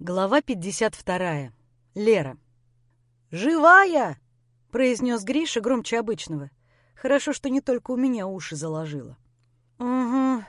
Глава 52. Лера. «Живая!» — произнес Гриша громче обычного. Хорошо, что не только у меня уши заложило. «Угу».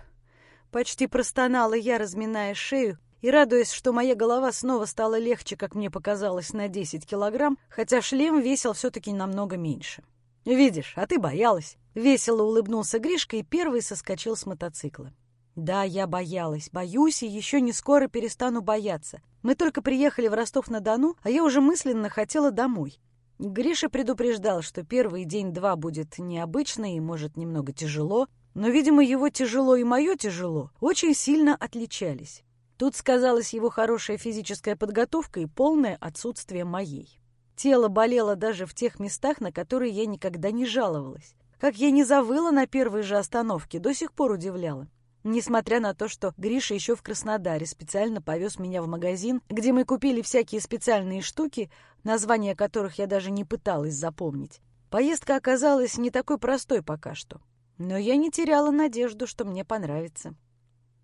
Почти простонала я, разминая шею и радуясь, что моя голова снова стала легче, как мне показалось, на 10 килограмм, хотя шлем весил все-таки намного меньше. «Видишь, а ты боялась!» — весело улыбнулся Гришка и первый соскочил с мотоцикла. Да, я боялась, боюсь и еще не скоро перестану бояться. Мы только приехали в Ростов-на-Дону, а я уже мысленно хотела домой. Гриша предупреждал, что первый день-два будет необычный и, может, немного тяжело, но, видимо, его тяжело и мое тяжело очень сильно отличались. Тут сказалась его хорошая физическая подготовка и полное отсутствие моей. Тело болело даже в тех местах, на которые я никогда не жаловалась. Как я не завыла на первой же остановке, до сих пор удивляла. Несмотря на то, что Гриша еще в Краснодаре специально повез меня в магазин, где мы купили всякие специальные штуки, названия которых я даже не пыталась запомнить. Поездка оказалась не такой простой пока что. Но я не теряла надежду, что мне понравится.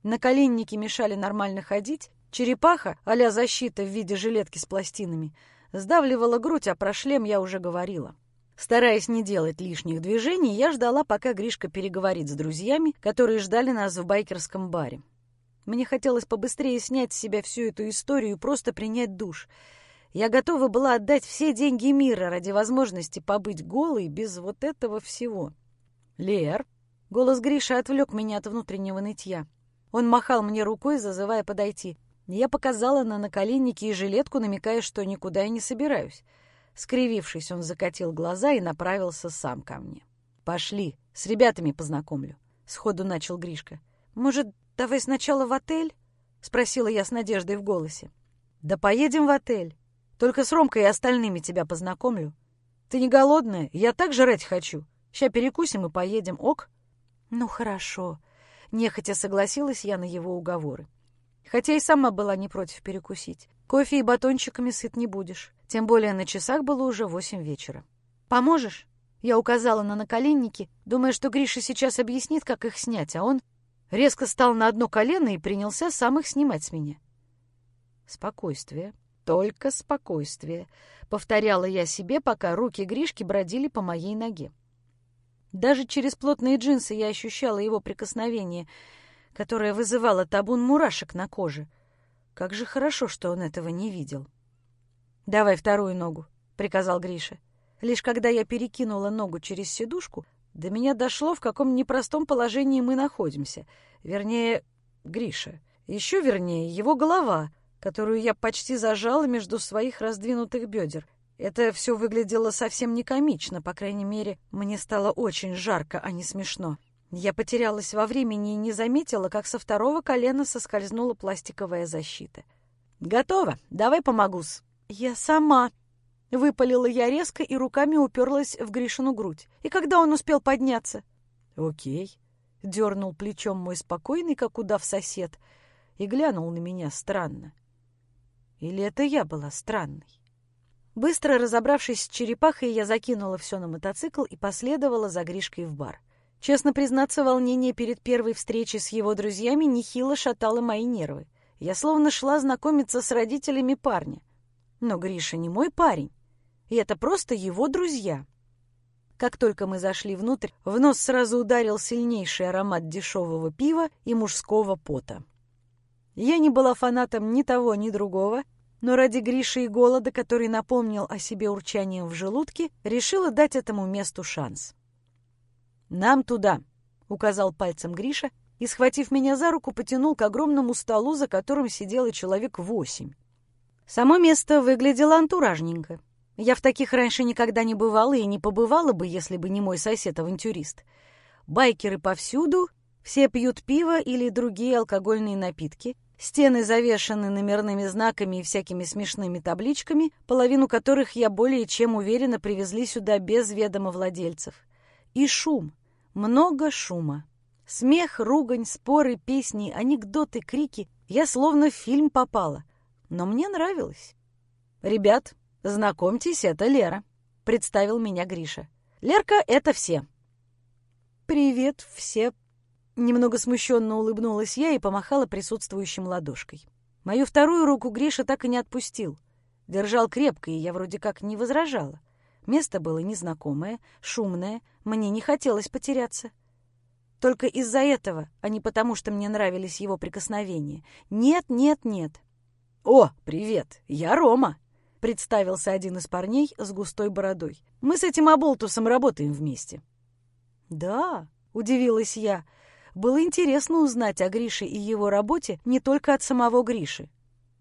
Наколенники мешали нормально ходить, черепаха, а защита в виде жилетки с пластинами, сдавливала грудь, а про шлем я уже говорила. Стараясь не делать лишних движений, я ждала, пока Гришка переговорит с друзьями, которые ждали нас в байкерском баре. Мне хотелось побыстрее снять с себя всю эту историю и просто принять душ. Я готова была отдать все деньги мира ради возможности побыть голой без вот этого всего. «Лер!» — голос Гриши отвлек меня от внутреннего нытья. Он махал мне рукой, зазывая подойти. Я показала на наколенники и жилетку, намекая, что никуда я не собираюсь. Скривившись, он закатил глаза и направился сам ко мне. «Пошли, с ребятами познакомлю», — сходу начал Гришка. «Может, давай сначала в отель?» — спросила я с надеждой в голосе. «Да поедем в отель. Только с Ромкой и остальными тебя познакомлю. Ты не голодная? Я так жрать хочу. Ща перекусим и поедем, ок?» «Ну, хорошо», — нехотя согласилась я на его уговоры. Хотя и сама была не против перекусить. Кофе и батончиками сыт не будешь. Тем более на часах было уже восемь вечера. «Поможешь?» Я указала на наколенники, думая, что Гриша сейчас объяснит, как их снять, а он резко стал на одно колено и принялся сам их снимать с меня. «Спокойствие, только спокойствие», — повторяла я себе, пока руки Гришки бродили по моей ноге. Даже через плотные джинсы я ощущала его прикосновение, которое вызывало табун мурашек на коже. Как же хорошо, что он этого не видел. «Давай вторую ногу», — приказал Гриша. Лишь когда я перекинула ногу через сидушку, до меня дошло, в каком непростом положении мы находимся. Вернее, Гриша. Еще вернее, его голова, которую я почти зажала между своих раздвинутых бедер. Это все выглядело совсем не комично, по крайней мере, мне стало очень жарко, а не смешно. Я потерялась во времени и не заметила, как со второго колена соскользнула пластиковая защита. «Готово. Давай помогу-с», «Я сама!» — выпалила я резко и руками уперлась в Гришину грудь. «И когда он успел подняться?» «Окей», — дернул плечом мой спокойный, как удав сосед, и глянул на меня странно. Или это я была странной? Быстро разобравшись с черепахой, я закинула все на мотоцикл и последовала за Гришкой в бар. Честно признаться, волнение перед первой встречей с его друзьями нехило шатало мои нервы. Я словно шла знакомиться с родителями парня. Но Гриша не мой парень, и это просто его друзья. Как только мы зашли внутрь, в нос сразу ударил сильнейший аромат дешевого пива и мужского пота. Я не была фанатом ни того, ни другого, но ради Гриши и голода, который напомнил о себе урчанием в желудке, решила дать этому месту шанс. «Нам туда», — указал пальцем Гриша и, схватив меня за руку, потянул к огромному столу, за которым сидело человек восемь. Само место выглядело антуражненько. Я в таких раньше никогда не бывала и не побывала бы, если бы не мой сосед-авантюрист. Байкеры повсюду, все пьют пиво или другие алкогольные напитки. Стены завешаны номерными знаками и всякими смешными табличками, половину которых я более чем уверенно привезли сюда без ведома владельцев. И шум. Много шума. Смех, ругань, споры, песни, анекдоты, крики. Я словно в фильм попала — но мне нравилось. «Ребят, знакомьтесь, это Лера», — представил меня Гриша. «Лерка — это все». «Привет, все!» Немного смущенно улыбнулась я и помахала присутствующим ладошкой. Мою вторую руку Гриша так и не отпустил. Держал крепко, и я вроде как не возражала. Место было незнакомое, шумное, мне не хотелось потеряться. Только из-за этого, а не потому, что мне нравились его прикосновения. Нет, нет, нет. «О, привет, я Рома!» — представился один из парней с густой бородой. «Мы с этим оболтусом работаем вместе». «Да», — удивилась я, — было интересно узнать о Грише и его работе не только от самого Гриши.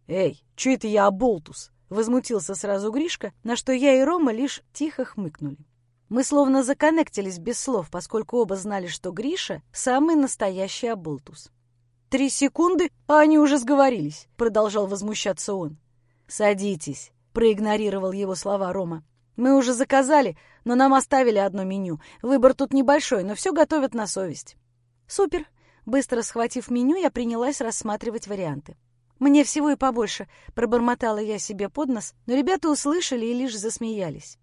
«Эй, чё это я оболтус?» — возмутился сразу Гришка, на что я и Рома лишь тихо хмыкнули. Мы словно законнектились без слов, поскольку оба знали, что Гриша — самый настоящий оболтус. «Три секунды, а они уже сговорились», — продолжал возмущаться он. «Садитесь», — проигнорировал его слова Рома. «Мы уже заказали, но нам оставили одно меню. Выбор тут небольшой, но все готовят на совесть». «Супер!» Быстро схватив меню, я принялась рассматривать варианты. «Мне всего и побольше», — пробормотала я себе под нос, но ребята услышали и лишь засмеялись.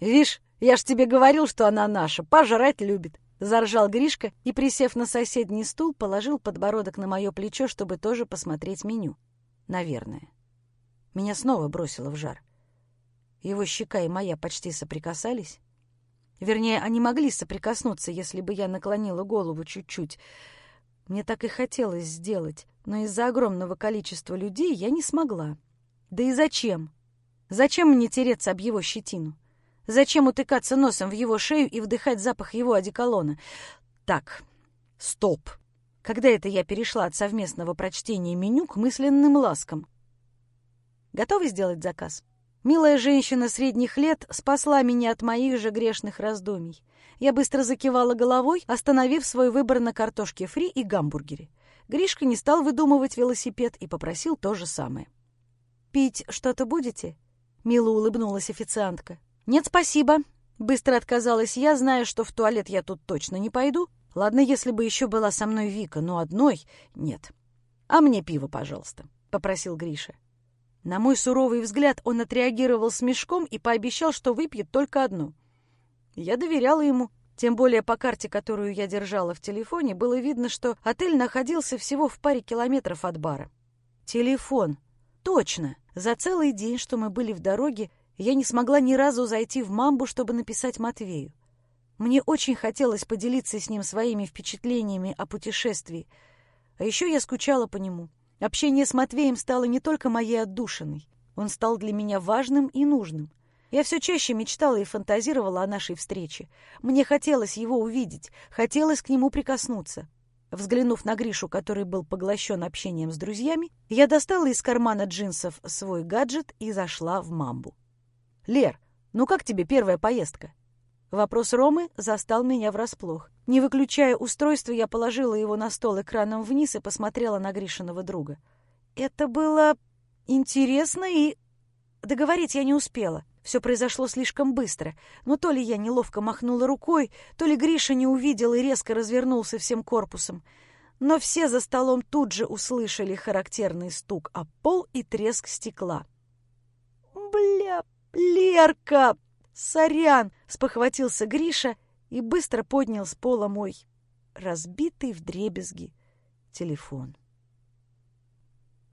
«Вишь, я ж тебе говорил, что она наша, пожрать любит», — заржал Гришка и, присев на соседний стул, положил подбородок на мое плечо, чтобы тоже посмотреть меню. Наверное. Меня снова бросило в жар. Его щека и моя почти соприкасались. Вернее, они могли соприкоснуться, если бы я наклонила голову чуть-чуть. Мне так и хотелось сделать, но из-за огромного количества людей я не смогла. Да и зачем? Зачем мне тереться об его щетину? Зачем утыкаться носом в его шею и вдыхать запах его одеколона? Так, стоп. Когда это я перешла от совместного прочтения меню к мысленным ласкам? Готовы сделать заказ? Милая женщина средних лет спасла меня от моих же грешных раздумий. Я быстро закивала головой, остановив свой выбор на картошке фри и гамбургере. Гришка не стал выдумывать велосипед и попросил то же самое. «Пить что-то будете?» — мило улыбнулась официантка. «Нет, спасибо», — быстро отказалась я, зная, что в туалет я тут точно не пойду. Ладно, если бы еще была со мной Вика, но одной — нет. «А мне пиво, пожалуйста», — попросил Гриша. На мой суровый взгляд он отреагировал с мешком и пообещал, что выпьет только одну. Я доверяла ему, тем более по карте, которую я держала в телефоне, было видно, что отель находился всего в паре километров от бара. Телефон. Точно. За целый день, что мы были в дороге, я не смогла ни разу зайти в мамбу, чтобы написать Матвею. Мне очень хотелось поделиться с ним своими впечатлениями о путешествии, а еще я скучала по нему. Общение с Матвеем стало не только моей отдушиной, он стал для меня важным и нужным. Я все чаще мечтала и фантазировала о нашей встрече. Мне хотелось его увидеть, хотелось к нему прикоснуться. Взглянув на Гришу, который был поглощен общением с друзьями, я достала из кармана джинсов свой гаджет и зашла в мамбу. «Лер, ну как тебе первая поездка?» Вопрос Ромы застал меня врасплох. Не выключая устройство, я положила его на стол экраном вниз и посмотрела на Гришиного друга. Это было интересно и... Договорить я не успела. Все произошло слишком быстро. Но то ли я неловко махнула рукой, то ли Гриша не увидел и резко развернулся всем корпусом. Но все за столом тут же услышали характерный стук о пол и треск стекла. «Бля, Лерка!» «Сорян!» — спохватился Гриша и быстро поднял с пола мой разбитый вдребезги телефон.